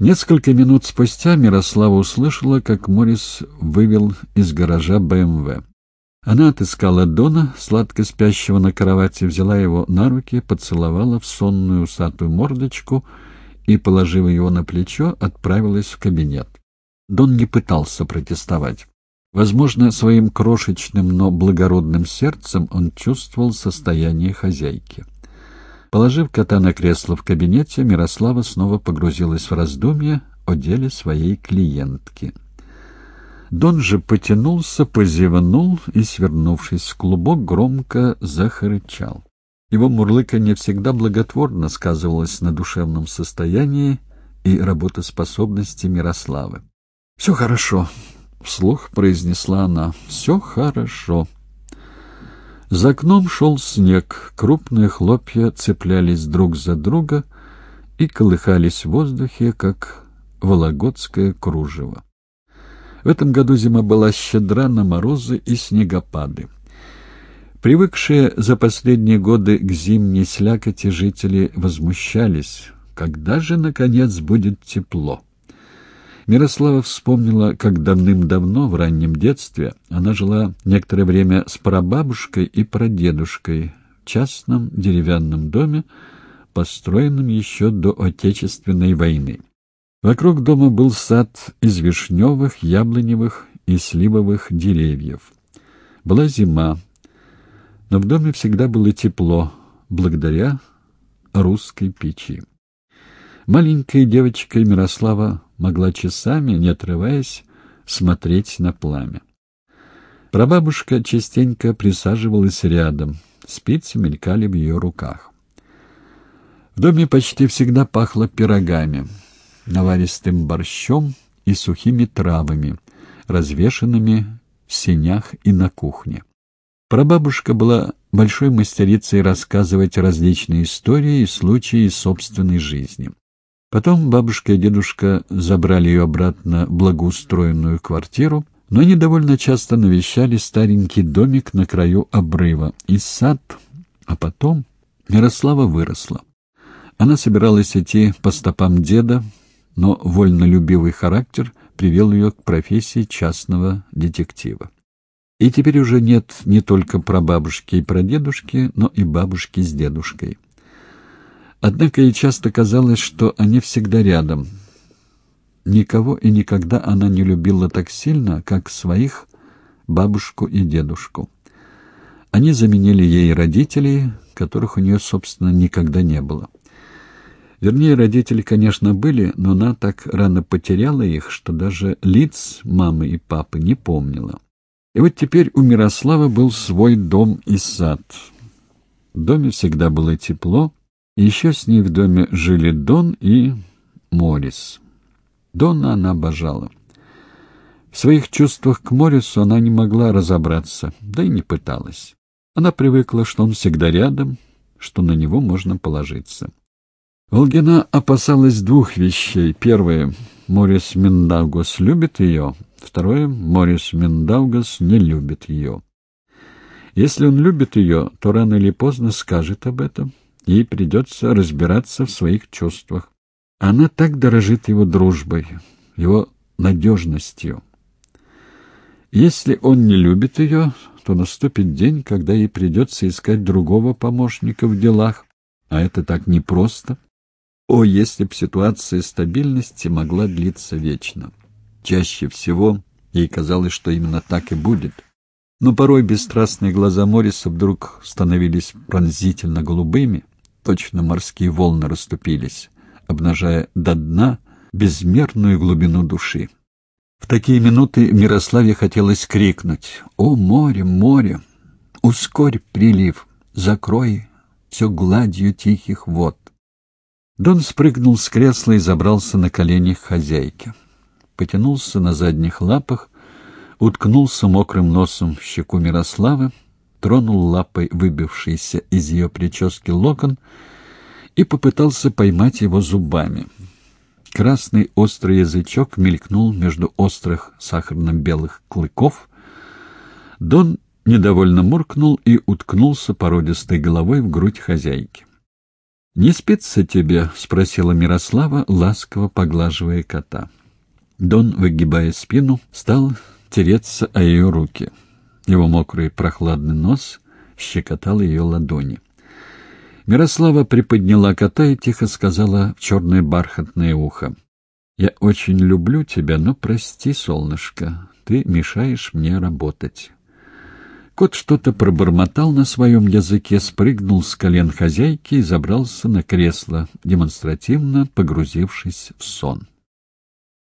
Несколько минут спустя Мирослава услышала, как Морис вывел из гаража БМВ. Она отыскала Дона, сладко спящего на кровати, взяла его на руки, поцеловала в сонную усатую мордочку и, положив его на плечо, отправилась в кабинет. Дон не пытался протестовать. Возможно, своим крошечным, но благородным сердцем он чувствовал состояние хозяйки. Положив кота на кресло в кабинете, Мирослава снова погрузилась в раздумья о деле своей клиентки. Дон же потянулся, позевнул и, свернувшись в клубок, громко захрычал. Его мурлыканье всегда благотворно сказывалось на душевном состоянии и работоспособности Мирославы. — Все хорошо, — вслух произнесла она. — Все хорошо. За окном шел снег, крупные хлопья цеплялись друг за друга и колыхались в воздухе, как вологодское кружево. В этом году зима была щедра на морозы и снегопады. Привыкшие за последние годы к зимней слякоти жители возмущались. Когда же, наконец, будет тепло? Мирослава вспомнила, как давным-давно, в раннем детстве, она жила некоторое время с прабабушкой и прадедушкой в частном деревянном доме, построенном еще до Отечественной войны. Вокруг дома был сад из вишневых, яблоневых и сливовых деревьев. Была зима, но в доме всегда было тепло, благодаря русской печи. Маленькая девочка Мирослава могла часами, не отрываясь, смотреть на пламя. Прабабушка частенько присаживалась рядом, спицы мелькали в ее руках. В доме почти всегда пахло пирогами, наваристым борщом и сухими травами, развешанными в сенях и на кухне. Прабабушка была большой мастерицей рассказывать различные истории и случаи из собственной жизни. Потом бабушка и дедушка забрали ее обратно в благоустроенную квартиру, но они довольно часто навещали старенький домик на краю обрыва и сад, а потом Мирослава выросла. Она собиралась идти по стопам деда, но вольнолюбивый характер привел ее к профессии частного детектива. И теперь уже нет не только прабабушки и прадедушки, но и бабушки с дедушкой. Однако ей часто казалось, что они всегда рядом. Никого и никогда она не любила так сильно, как своих бабушку и дедушку. Они заменили ей родителей, которых у нее, собственно, никогда не было. Вернее, родители, конечно, были, но она так рано потеряла их, что даже лиц мамы и папы не помнила. И вот теперь у Мирославы был свой дом и сад. В доме всегда было тепло, еще с ней в доме жили Дон и Морис. Дона она обожала. В своих чувствах к Морису она не могла разобраться, да и не пыталась. Она привыкла, что он всегда рядом, что на него можно положиться. Волгина опасалась двух вещей. Первое — Морис Миндаугас любит ее. Второе — Морис Миндаугас не любит ее. Если он любит ее, то рано или поздно скажет об этом, Ей придется разбираться в своих чувствах. Она так дорожит его дружбой, его надежностью. Если он не любит ее, то наступит день, когда ей придется искать другого помощника в делах, а это так непросто. О, если б ситуация стабильности могла длиться вечно! Чаще всего ей казалось, что именно так и будет. Но порой бесстрастные глаза Мориса вдруг становились пронзительно голубыми, точно морские волны расступились, обнажая до дна безмерную глубину души. В такие минуты Мирославе хотелось крикнуть «О, море, море! Ускорь прилив, закрой все гладью тихих вод!» Дон спрыгнул с кресла и забрался на колени хозяйки. Потянулся на задних лапах, уткнулся мокрым носом в щеку Мирославы, тронул лапой выбившийся из ее прически локон и попытался поймать его зубами. Красный острый язычок мелькнул между острых сахарно-белых клыков. Дон недовольно муркнул и уткнулся породистой головой в грудь хозяйки. «Не спится тебе?» — спросила Мирослава, ласково поглаживая кота. Дон, выгибая спину, стал тереться о ее руки. Его мокрый прохладный нос щекотал ее ладони. Мирослава приподняла кота и тихо сказала в черное бархатное ухо. «Я очень люблю тебя, но прости, солнышко, ты мешаешь мне работать». Кот что-то пробормотал на своем языке, спрыгнул с колен хозяйки и забрался на кресло, демонстративно погрузившись в сон.